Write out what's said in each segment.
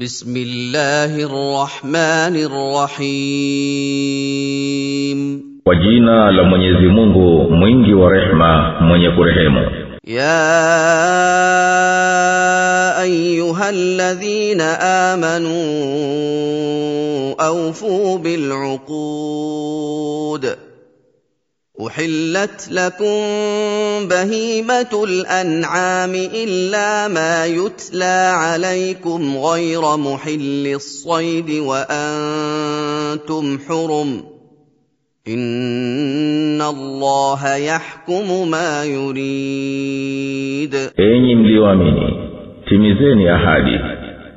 بسم الله الرحمن الرحيم. وجينا لمن يزمونه من جي ورحمة من يكرهمه يا أيها الذين آمنوا أوفوا بالعقود احلت لكم بهيمه الانعام الا ما يتلى عليكم غير محل الصيد وأنتم حرم ان الله يحكم ما يريد enyi mlioamini timizeni ahadi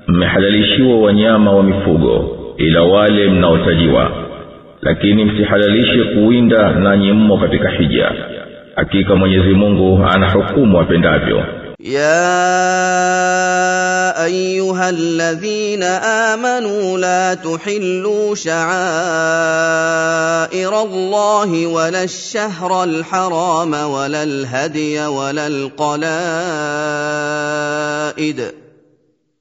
mmehalalishiwa wanyama wa mifugo ila wale mnaotajiwa lakini msihalalishe kuwinda nanyi mmo katika hija hakika mwenyezi mungu anahukumu apendavyo يا ايها الذين امنوا لا تحلوا شعائر الله ولا الشهر الحرام ولا الهدي ولا القلائد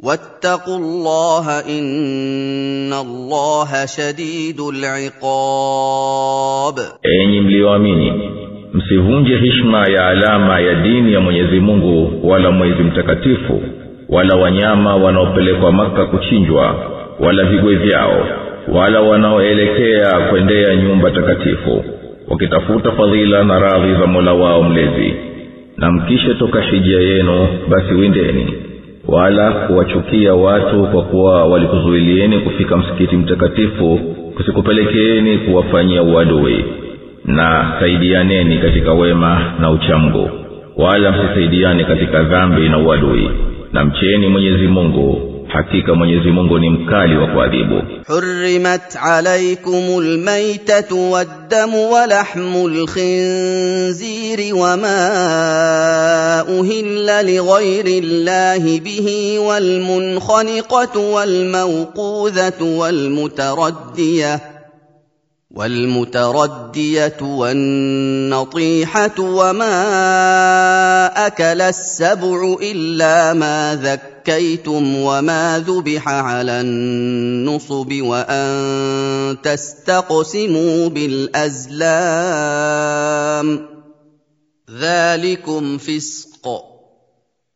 واتقوا الله ان الله شديد العقاب enyi mlioamini msivunje hishma ya alama ya dini ya mwenyezi mungu wala mwezi mtakatifu wala wanyama wanaopelekwa maka kuchinjwa wala vigwe vyao wala wanaoelekea kwendea nyumba takatifu wakitafuta fadhila na radhi za mola wao mlezi na mkisha toka hija yenu basi windeni wala kuwachukia watu kwa kuwa walikuzuilieni kufika msikiti mtakatifu kusikupelekeeni kuwafanyia uadui na saidianeni katika wema na uchamgu wala msisaidiane katika dhambi na uadui. Na mcheni mwenyezi mungu hakika mwenyezi mungu ni mkali wa kuadhibu حرمت عليكم الميتة والدم ولحم الخنزير وما أهل لغير الله به والمنخنقة والموقوذة والمتردية والمتردية والنطيحة وما أكل السبع إلا ما ذكيتم وما ذبح على النصب وأن تستقسموا بالأزلام. ذلكم فسق.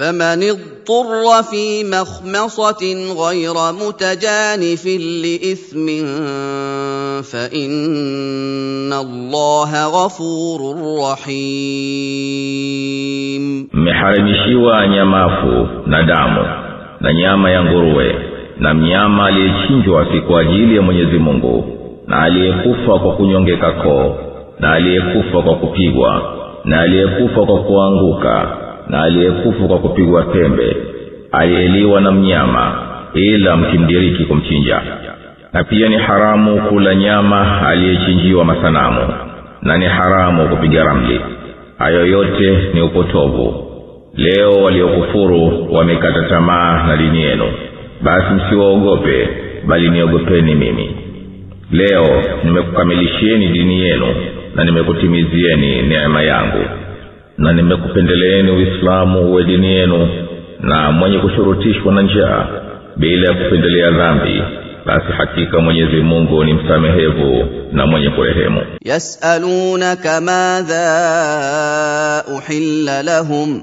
فمن اضطر في مخمصه غير متجانف لاثم فان الله غفور رحيم mmeharimishiwa nyamafu na damu na nyama ya nguruwe na mnyama aliyechinjwa si kwa ajili ya mwenyezi mungu na aliyekufa kwa kunyongeka koo na aliyekufa kwa kupigwa na aliyekufa kwa kuanguka na aliyekufu kwa kupigwa pembe aliyeliwa na mnyama ila mkimdiriki kumchinja. Na pia ni haramu kula nyama aliyechinjiwa masanamu na ni haramu kupiga ramli. Hayo yote ni upotovu. Leo waliokufuru wamekata tamaa na dini yenu. Basi msiwaogope bali niogopeni mimi. Leo nimekukamilishieni dini yenu na nimekutimizieni neema yangu na nimekupendeleeni uislamu uwe dini yenu na mwenye kushurutishwa na njaa bila ya kupendelea dhambi basi hakika mwenyezi mungu ni msamehevu na mwenye kurehemu. Yasalunaka madha uhilla lahum.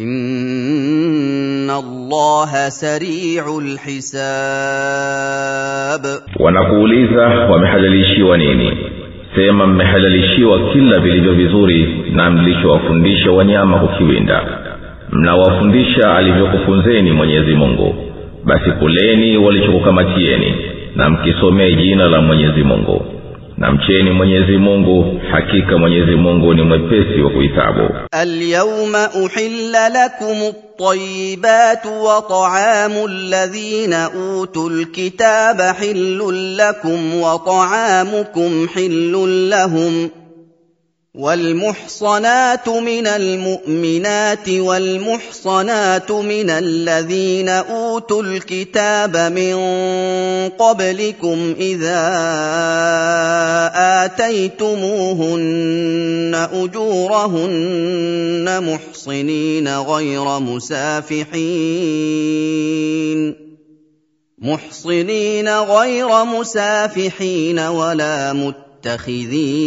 Inna Allaha sari'ul hisab, wanakuuliza wamehalalishiwa nini? Sema mmehalalishiwa kila vilivyo vizuri na mlichowafundisha wanyama kukiwinda, mnawafundisha alivyokufunzeni Mwenyezi Mungu, basi kuleni walichokukamatieni na mkisomee jina la Mwenyezi Mungu. Na mcheni mwenyezi mungu hakika mwenyezi mungu ni mwepesi wa kuhisabu اليوم احل لكم الطيبات وطعام الذين اوتوا الكتاب حل لكم وطعامكم حل لهم والمحصنات من المؤمنات والمحصنات من الذين أوتوا الكتاب من قبلكم إذا آتيتموهن أجورهن محصنين غير مسافحين. محصنين غير مسافحين ولا متقين متخذي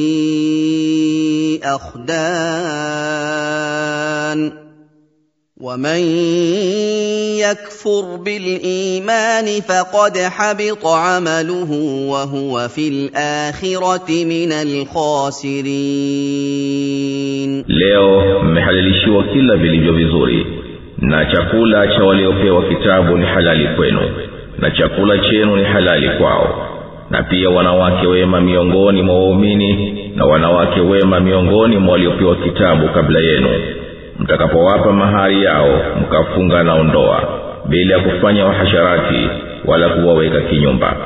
اخدان ومن يكفر بالايمان فقد حبط عمله وهو في الاخره من الخاسرين leo mmehalalishiwa kila vilivyo vizuri na chakula cha waliopewa kitabu ni halali kwenu na chakula chenu ni halali kwao na pia wanawake wema miongoni mwa waumini na wanawake wema miongoni mwa waliopewa kitabu kabla yenu mtakapowapa mahari yao mkafunga nao ndoa bila ya kufanya wahasharati wala kuwaweka kinyumba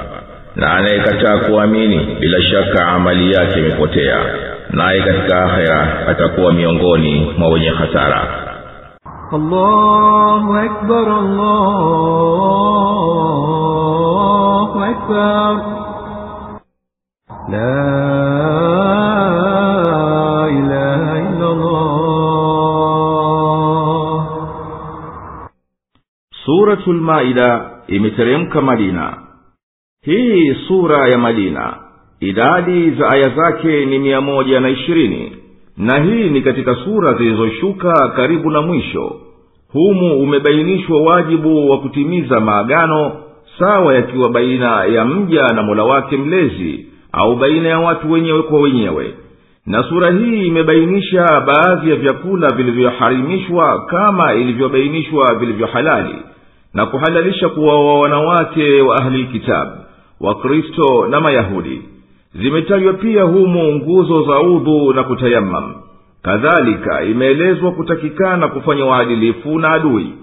na anayekataa kuamini bila shaka amali yake imepotea naye katika akhera atakuwa miongoni mwa wenye hasara الله أكبر الله أكبر لا إله إلا الله suratul maida imeteremka madina hii sura ya madina idadi za aya zake ni mia moja na ishirini na hii ni katika sura zilizoshuka karibu na mwisho humu umebainishwa wajibu wa kutimiza maagano sawa yakiwa baina ya mja na mola wake mlezi au baina ya watu wenyewe kwa wenyewe. Na sura hii imebainisha baadhi ya vyakula vilivyoharimishwa kama ilivyobainishwa vilivyohalali na kuhalalisha kuwaoa wanawake wa ahli kitabu wakristo na mayahudi. Zimetajwa pia humu nguzo za udhu na kutayamam kadhalika imeelezwa kutakikana kufanya uadilifu na adui.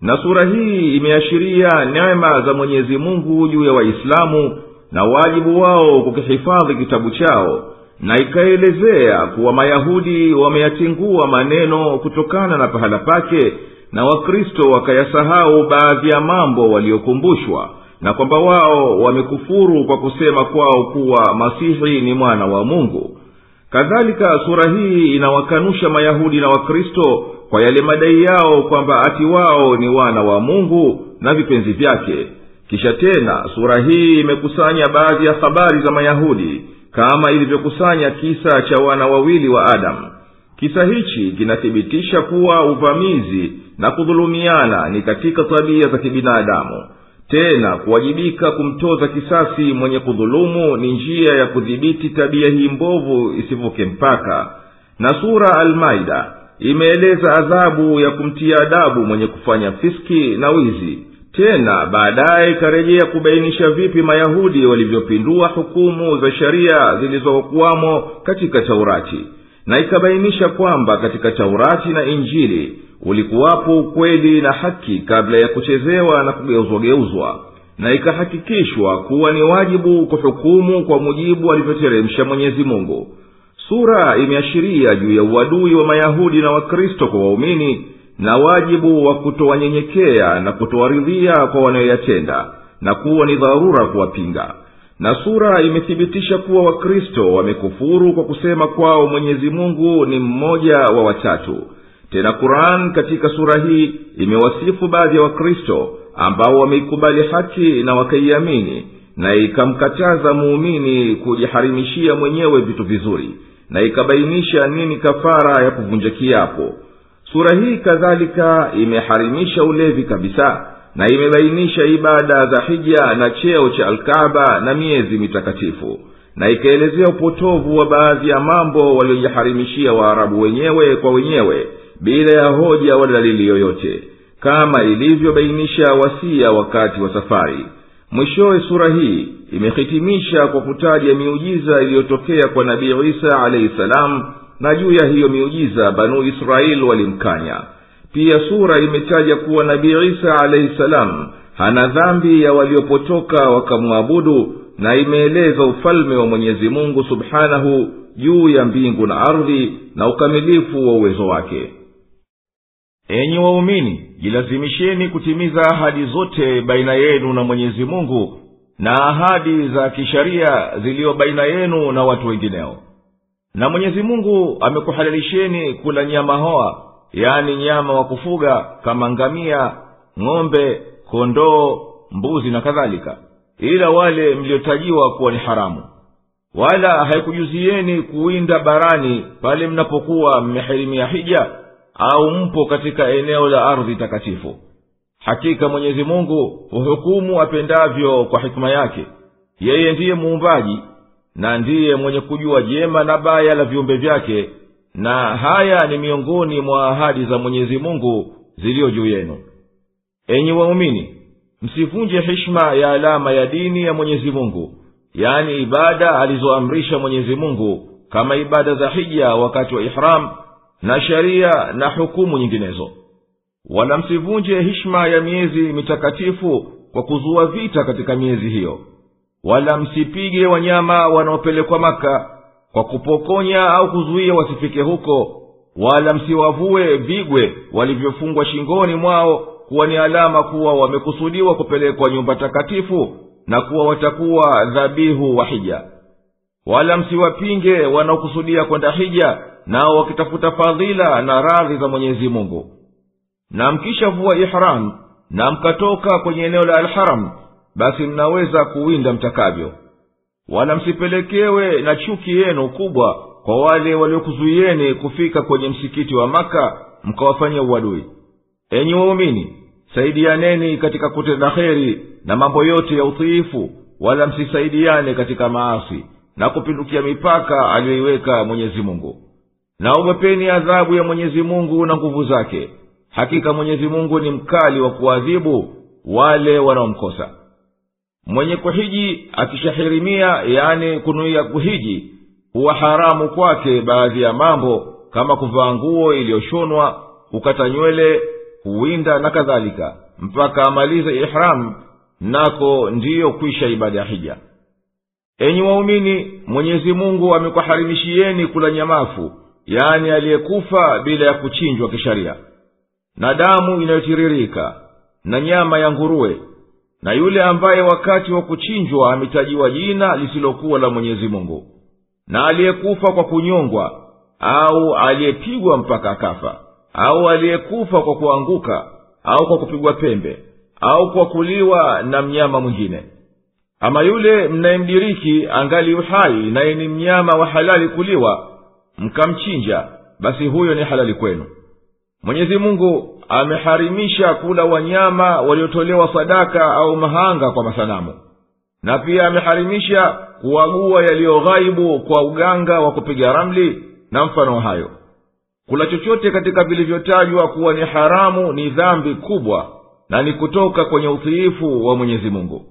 Na sura hii imeashiria neema za mwenyezi mungu juu ya waislamu na wajibu wao kukihifadhi kitabu chao na ikaelezea kuwa mayahudi wameyatingua maneno kutokana na pahala pake na wakristo wakayasahau baadhi ya mambo waliokumbushwa na kwamba wao wamekufuru kwa kusema kwao kuwa masihi ni mwana wa mungu. Kadhalika sura hii inawakanusha mayahudi na wakristo kwa yale madai yao kwamba ati wao ni wana wa mungu na vipenzi vyake kisha tena sura hii imekusanya baadhi ya habari za mayahudi kama ilivyokusanya kisa cha wana wawili wa adamu kisa hichi kinathibitisha kuwa uvamizi na kudhulumiana ni katika tabia za kibinadamu. Tena kuwajibika kumtoza kisasi mwenye kudhulumu ni njia ya kudhibiti tabia hii mbovu isivuke mpaka. Na sura almaida imeeleza adhabu ya kumtia adabu mwenye kufanya fiski na wizi tena baadaye ikarejea kubainisha vipi mayahudi walivyopindua hukumu za sheria zilizokuwamo katika taurati. Na ikabainisha kwamba katika taurati na injili ulikuwapo ukweli na haki kabla ya kuchezewa na kugeuzwageuzwa. Na ikahakikishwa kuwa ni wajibu kuhukumu kwa mujibu alivyoteremsha mwenyezi mungu. Sura imeashiria juu ya uadui wa mayahudi na wakristo kwa waumini na wajibu wa kutowanyenyekea na kutowaridhia kwa wanayoyatenda na kuwa ni dharura kuwapinga. Na sura imethibitisha kuwa wakristo wamekufuru kwa kusema kwao mwenyezi mungu ni mmoja wa watatu tena quran katika sura hii imewasifu baadhi ya wakristo ambao wameikubali haki na wakaiamini na ikamkataza muumini kujiharimishia mwenyewe vitu vizuri na ikabainisha nini kafara ya kuvunja kiapo sura hii kadhalika imeharimisha ulevi kabisa na imebainisha ibada za hija na cheo cha alkaba na miezi mitakatifu. Na ikaelezea upotovu wa baadhi ya mambo waliojiharimishia waarabu wenyewe kwa wenyewe bila ya hoja wala dalili yoyote kama ilivyobainisha wasia wakati wa safari. Mwishowe sura hii imehitimisha kwa kutaja miujiza iliyotokea kwa nabii isa alaihi salam na juu ya hiyo miujiza banu israeli walimkanya. Pia sura imetaja kuwa nabii isa alaihi salam hana dhambi ya waliopotoka wakamwabudu na imeeleza ufalme wa mwenyezi mungu subhanahu juu ya mbingu na ardhi na ukamilifu wa uwezo wake. Enyi waumini jilazimisheni kutimiza ahadi zote baina yenu na mwenyezi mungu na ahadi za kisharia ziliyo baina yenu na watu wengineo na mwenyezi mungu amekuhalalisheni kula nyama hoa yaani nyama wa kufuga kama ngamia ng'ombe kondoo mbuzi na kadhalika. Ila wale mliotajiwa kuwa ni haramu. Wala haikujuzieni kuwinda barani pale mnapokuwa mmehirimia hija au mpo katika eneo la ardhi takatifu. Hakika mwenyezi mungu huhukumu apendavyo kwa hikima yake. Yeye ndiye muumbaji na ndiye mwenye kujua jema na baya la viumbe vyake na haya ni miongoni mwa ahadi za mwenyezi mungu ziliyo juu yenu. Enyi waumini msivunje hishma ya alama ya dini ya mwenyezi mungu yani ibada alizoamrisha mwenyezi mungu kama ibada za hija wakati wa ihram na sharia na hukumu nyinginezo. Wala msivunje hishma ya miezi mitakatifu kwa kuzua vita katika miezi hiyo wala msipige wanyama wanaopelekwa maka kwa kupokonya au kuzuia wasifike huko wala msiwavue vigwe walivyofungwa shingoni mwao kuwa ni alama kuwa wamekusudiwa kupelekwa nyumba takatifu na kuwa watakuwa dhabihu wa hija. Wala msiwapinge wanaokusudia kwenda hija nao wakitafuta fadhila na radhi za mwenyezi mungu. Na mkishavua ihram na mkatoka kwenye eneo la alharam basi mnaweza kuwinda mtakavyo. Wala msipelekewe na chuki yenu kubwa kwa wale waliokuzuiyeni kufika kwenye msikiti wa maka mkawafanyia uadui. Enyi waumini saidiyaneni katika kutenda kheri na mambo yote ya utiifu wala msisaidiyane katika maasi na kupindukia mipaka aliyoiweka mwenyezi mungu. Na ugwepeni adhabu ya mwenyezi mungu na nguvu zake. Hakika mwenyezi mungu ni mkali wa kuadhibu wale wanaomkosa mwenye kuhiji akishahirimia yani kunuia kuhiji huwa haramu kwake baadhi ya mambo kama kuvaa nguo iliyoshonwa kukata nywele kuwinda na kadhalika. Mpaka amalize ihramu nako ndiyo kwisha ibada ya hija. Enyi waumini mwenyezi mungu amekuharimishieni kula nyamafu yani aliyekufa bila ya kuchinjwa kisharia. Na damu inayotiririka na nyama ya nguruwe na yule ambaye wakati wa kuchinjwa ametajiwa jina lisilokuwa la mwenyezi mungu na aliyekufa kwa kunyongwa au aliyepigwa mpaka akafa au aliyekufa kwa kuanguka au kwa kupigwa pembe au kwa kuliwa na mnyama mwingine. Ama yule mnayemdiriki angali uhai naye ni mnyama wa halali kuliwa mkamchinja basi huyo ni halali kwenu. Mwenyezi mungu ameharimisha kula wanyama waliotolewa sadaka au mahanga kwa masanamu. Na pia ameharimisha kuagua yaliyoghaibu kwa uganga wa kupiga ramli na mfano hayo. Kula chochote katika vilivyotajwa kuwa ni haramu ni dhambi kubwa na ni kutoka kwenye utiifu wa mwenyezi mungu.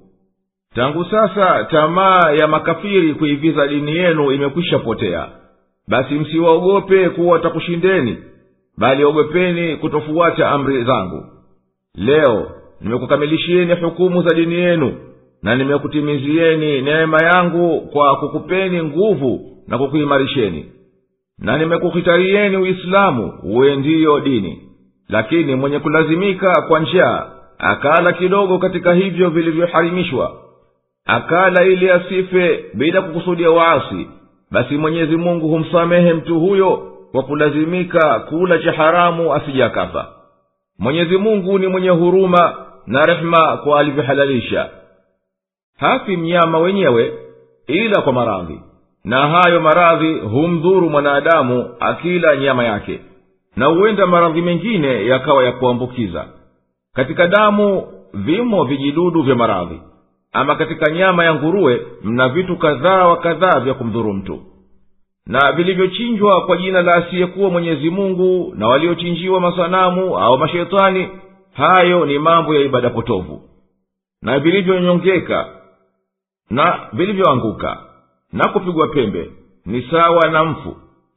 Tangu sasa tamaa ya makafiri kuiviza dini yenu imekwisha potea. Basi msiwaogope kuwa watakushindeni bali ogopeni kutofuata amri zangu. Leo nimekukamilishieni hukumu za dini yenu na nimekutimizieni neema yangu kwa kukupeni nguvu na kukuimarisheni. Na nimekuhitarieni uislamu uwe ndiyo dini. Lakini mwenye kulazimika kwa njaa akala kidogo katika hivyo vilivyoharimishwa. Akala ili asife bila kukusudia waasi basi mwenyezi mungu humsamehe mtu huyo kwa kulazimika kula cha haramu asijakafa mwenyezi mungu ni mwenye huruma na rehema kwa alivyohalalisha. Hafi mnyama wenyewe ila kwa maradhi na hayo maradhi humdhuru mwanadamu akila nyama yake na huenda maradhi mengine yakawa ya kuambukiza. Katika damu vimo vijidudu vya maradhi ama katika nyama ya nguruwe mna vitu kadhaa wa kadhaa vya kumdhuru mtu na vilivyochinjwa kwa jina la asiyekuwa mwenyezi mungu na waliochinjiwa masanamu au mashetani hayo ni mambo ya ibada potovu. Na vilivyonyongeka na vilivyoanguka na kupigwa pembe ni sawa na mfu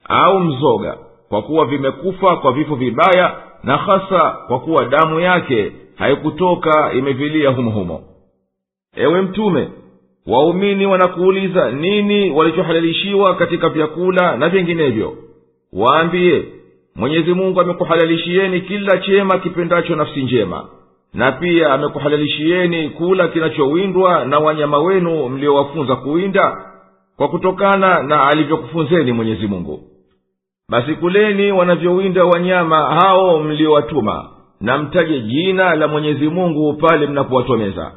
au mzoga kwa kuwa vimekufa kwa vifo vibaya na hasa kwa kuwa damu yake haikutoka imevilia humohumo ewe mtume waumini wanakuuliza nini walichohalalishiwa katika vyakula na vyenginevyo waambiye mwenyezi mungu amekuhalalishieni kila chema kipendacho nafsi njema na pia amekuhalalishieni kula kinachowindwa na wanyama wenu mliowafunza kuwinda kwa kutokana na alivyokufunzeni mwenyezi mungu. Basi kuleni wanavyowinda wanyama hao mliowatuma na mtaje jina la mwenyezi mungu pale mnapowatomeza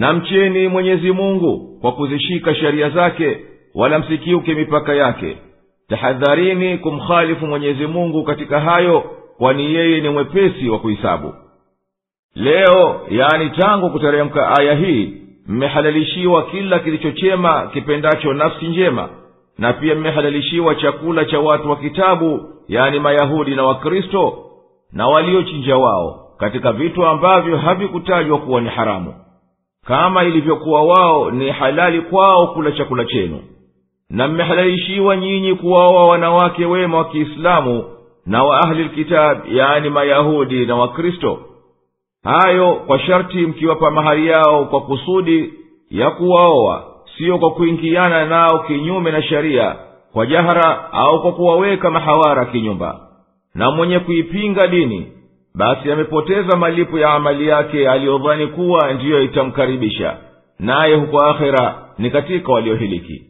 na mcheni mwenyezi mungu kwa kuzishika sheria zake wala msikiuke mipaka yake. Tahadharini kumkhalifu mwenyezi mungu katika hayo kwani yeye ni mwepesi wa kuhisabu leo yaani tangu kuteremka aya hii mmehalalishiwa kila kilichochema kipendacho nafsi njema na pia mmehalalishiwa chakula cha watu wa kitabu yaani mayahudi na wakristo na waliochinja wao katika vitu ambavyo havikutajwa kuwa ni haramu kama ilivyokuwa wao ni halali kwao kula chakula chenu. Na mmehalalishiwa nyinyi kuwaoa wanawake wema wa kiislamu na wa ahli lkitab yaani mayahudi na wakristo. Hayo kwa sharti mkiwapa mahari yao kwa kusudi ya kuwaoa siyo kwa kuingiana nao kinyume na sheria kwa jahara au kwa kuwaweka mahawara kinyumba. Na mwenye kuipinga dini basi amepoteza malipo ya amali yake aliyodhani kuwa ndiyo itamkaribisha. Naye huko akhera ni katika waliohiliki